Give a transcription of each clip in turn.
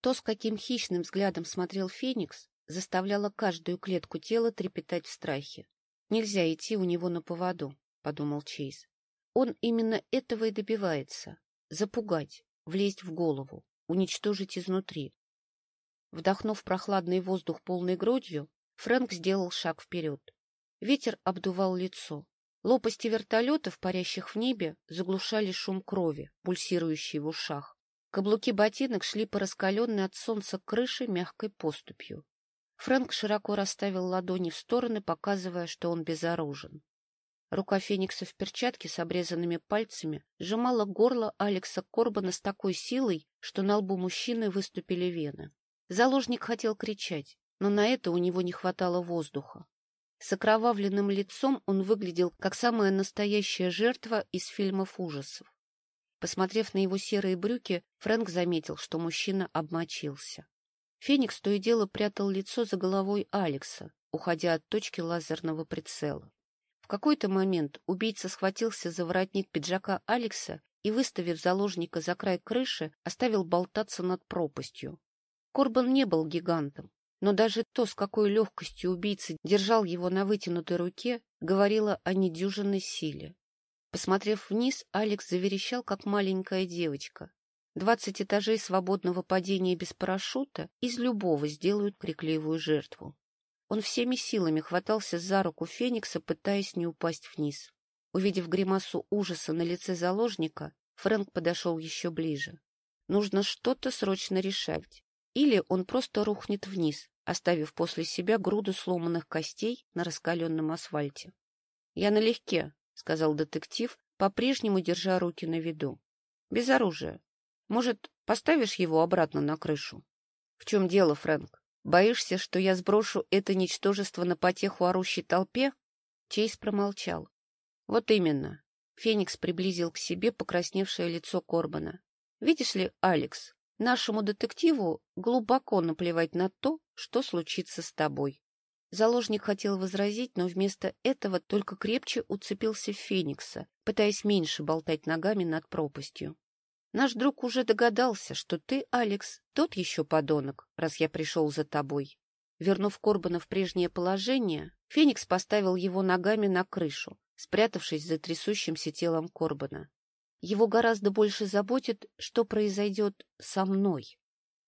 То, с каким хищным взглядом смотрел Феникс, заставляло каждую клетку тела трепетать в страхе. «Нельзя идти у него на поводу», — подумал Чейз. «Он именно этого и добивается — запугать, влезть в голову, уничтожить изнутри». Вдохнув прохладный воздух полной грудью, Фрэнк сделал шаг вперед. Ветер обдувал лицо. Лопасти вертолетов, парящих в небе, заглушали шум крови, пульсирующий в ушах. Каблуки ботинок шли по раскаленной от солнца крыше мягкой поступью. Фрэнк широко расставил ладони в стороны, показывая, что он безоружен. Рука Феникса в перчатке с обрезанными пальцами сжимала горло Алекса Корбана с такой силой, что на лбу мужчины выступили вены. Заложник хотел кричать, но на это у него не хватало воздуха. С окровавленным лицом он выглядел как самая настоящая жертва из фильмов ужасов. Посмотрев на его серые брюки, Фрэнк заметил, что мужчина обмочился. Феникс то и дело прятал лицо за головой Алекса, уходя от точки лазерного прицела. В какой-то момент убийца схватился за воротник пиджака Алекса и, выставив заложника за край крыши, оставил болтаться над пропастью. Корбан не был гигантом, но даже то, с какой легкостью убийца держал его на вытянутой руке, говорило о недюжинной силе. Посмотрев вниз, Алекс заверещал, как маленькая девочка. Двадцать этажей свободного падения без парашюта из любого сделают крикливую жертву. Он всеми силами хватался за руку Феникса, пытаясь не упасть вниз. Увидев гримасу ужаса на лице заложника, Фрэнк подошел еще ближе. Нужно что-то срочно решать. Или он просто рухнет вниз, оставив после себя груду сломанных костей на раскаленном асфальте. — Я налегке, — сказал детектив, по-прежнему держа руки на виду. — Без оружия. Может, поставишь его обратно на крышу? — В чем дело, Фрэнк? Боишься, что я сброшу это ничтожество на потеху орущей толпе? Чейз промолчал. — Вот именно. Феникс приблизил к себе покрасневшее лицо Корбана. — Видишь ли, Алекс, нашему детективу глубоко наплевать на то, что случится с тобой. Заложник хотел возразить, но вместо этого только крепче уцепился в Феникса, пытаясь меньше болтать ногами над пропастью. Наш друг уже догадался, что ты, Алекс, тот еще подонок, раз я пришел за тобой. Вернув Корбана в прежнее положение, Феникс поставил его ногами на крышу, спрятавшись за трясущимся телом Корбана. Его гораздо больше заботит, что произойдет со мной.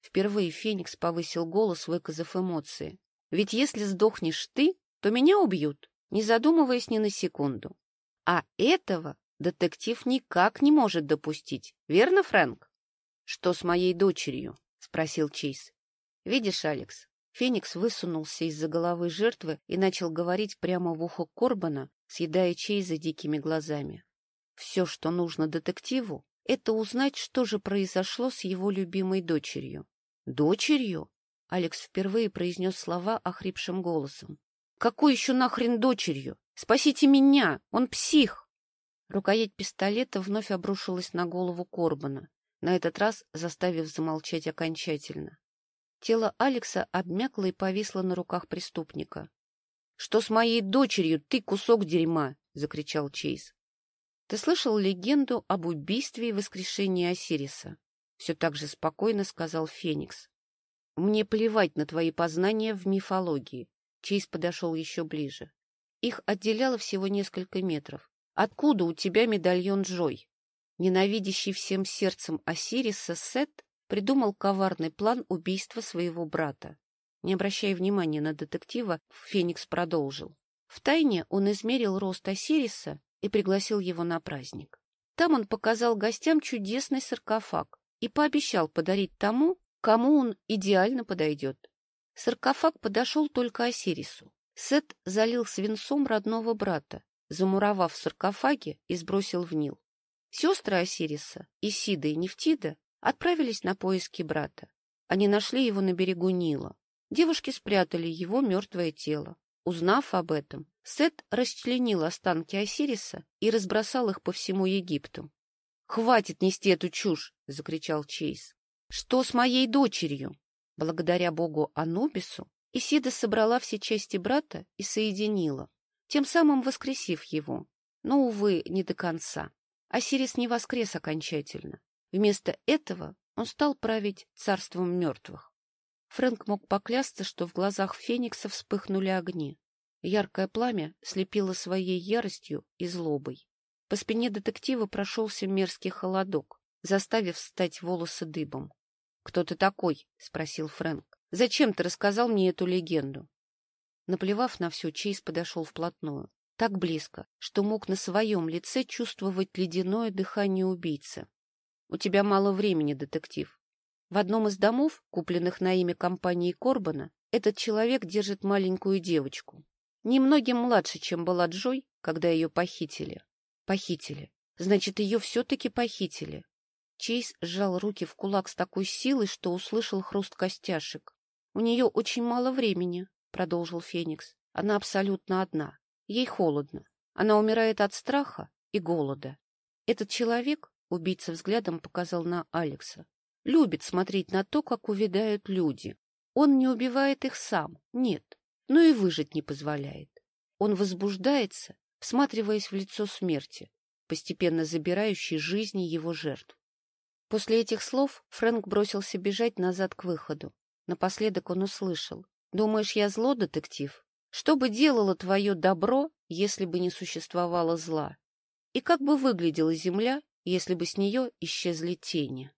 Впервые Феникс повысил голос, выказав эмоции. Ведь если сдохнешь ты, то меня убьют, не задумываясь ни на секунду. А этого детектив никак не может допустить. Верно, Фрэнк? — Что с моей дочерью? — спросил Чейз. — Видишь, Алекс, Феникс высунулся из-за головы жертвы и начал говорить прямо в ухо Корбана, съедая Чейза дикими глазами. Все, что нужно детективу, это узнать, что же произошло с его любимой дочерью. Дочерью? Алекс впервые произнес слова охрипшим голосом. «Какой еще нахрен дочерью? Спасите меня! Он псих!» Рукоять пистолета вновь обрушилась на голову Корбана, на этот раз заставив замолчать окончательно. Тело Алекса обмякло и повисло на руках преступника. — Что с моей дочерью, ты кусок дерьма? — закричал Чейз. — Ты слышал легенду об убийстве и воскрешении Осириса? — все так же спокойно сказал Феникс. Мне плевать на твои познания в мифологии. Чейз подошел еще ближе. Их отделяло всего несколько метров. Откуда у тебя медальон Джой? Ненавидящий всем сердцем Осириса Сет придумал коварный план убийства своего брата. Не обращая внимания на детектива, Феникс продолжил. Втайне он измерил рост Осириса и пригласил его на праздник. Там он показал гостям чудесный саркофаг и пообещал подарить тому, кому он идеально подойдет. Саркофаг подошел только Осирису. Сет залил свинцом родного брата, замуровав в и сбросил в Нил. Сестры Осириса, Исида и Нефтида, отправились на поиски брата. Они нашли его на берегу Нила. Девушки спрятали его мертвое тело. Узнав об этом, Сет расчленил останки Осириса и разбросал их по всему Египту. — Хватит нести эту чушь! — закричал Чейз. Что с моей дочерью? Благодаря богу Анубису Исида собрала все части брата и соединила, тем самым воскресив его. Но, увы, не до конца. Осирис не воскрес окончательно. Вместо этого он стал править царством мертвых. Фрэнк мог поклясться, что в глазах Феникса вспыхнули огни. Яркое пламя слепило своей яростью и злобой. По спине детектива прошелся мерзкий холодок, заставив встать волосы дыбом. — Кто ты такой? — спросил Фрэнк. — Зачем ты рассказал мне эту легенду? Наплевав на все, Чейз подошел вплотную. Так близко, что мог на своем лице чувствовать ледяное дыхание убийцы. — У тебя мало времени, детектив. В одном из домов, купленных на имя компании Корбана, этот человек держит маленькую девочку. Немногим младше, чем была Джой, когда ее похитили. Похитили. Значит, ее все-таки похитили. Чейз сжал руки в кулак с такой силой, что услышал хруст костяшек. — У нее очень мало времени, — продолжил Феникс. — Она абсолютно одна. Ей холодно. Она умирает от страха и голода. Этот человек, — убийца взглядом показал на Алекса, — любит смотреть на то, как увядают люди. Он не убивает их сам, нет, но и выжить не позволяет. Он возбуждается, всматриваясь в лицо смерти, постепенно забирающей жизни его жертв. После этих слов Фрэнк бросился бежать назад к выходу. Напоследок он услышал. «Думаешь, я зло, детектив? Что бы делало твое добро, если бы не существовало зла? И как бы выглядела земля, если бы с нее исчезли тени?»